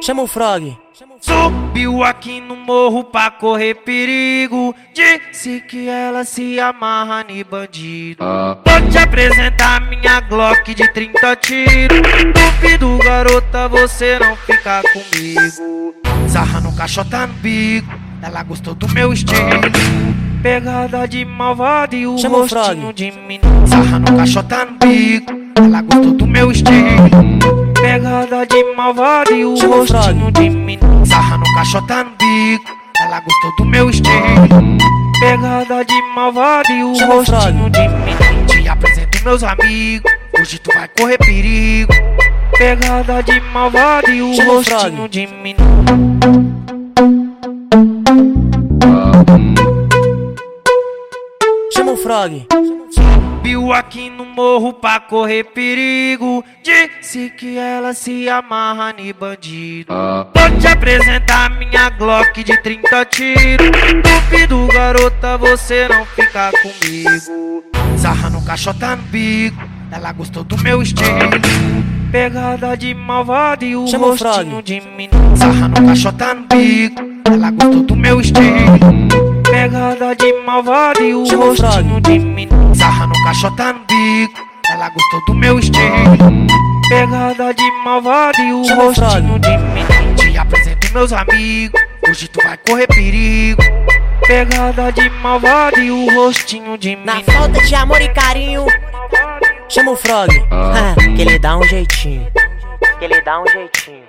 Chama o Frog. Subiu aqui no morro pra correr perigo. Disse que ela se amarra em bandido. Vou te apresentar minha Glock de 30 tiros. Duvido, garota, você não ficar comigo. Sarra no caixota no bico. Ela gostou do meu estilo. Pegada de malvado e o Chama o rostinho Frog. de menino. Sarra no caixota no bico. Ela gostou do meu estilo. Pegada de malvado e o o rostinho de menino. Sarra no caixota no bico. Ela gostou do meu estilo. Pegada de malvado e o Frog. rostinho de menino. Te apresento meus amigos. Hoje tu vai correr perigo. Pegada de malvado e o o rostinho de menino. O Frog. Subiu aqui no morro pra correr perigo. Disse que ela se amarra em bandido. Vou te apresentar minha Glock de 30 tiros. Duvido, garota, você não ficar comigo. Sarra no caixota no bico. Ela gostou do meu estilo. Pegada de malvado e o Chama o rostinho de menino. Sarra no caixota no bico. Ela gostou do meu estilo. Pegada de malvado e o Chama o rostinho de menino. No caixota no bico. Ela gostou do meu estilo. Pegada de malvado e o Chama rostinho de menino. Te apresento meus amigos. Hoje tu vai correr perigo. Pegada de malvado e o rostinho de Na menino. falta de amor e carinho, Chama o Frog. que ele dá um jeitinho. Que ele dá um jeitinho.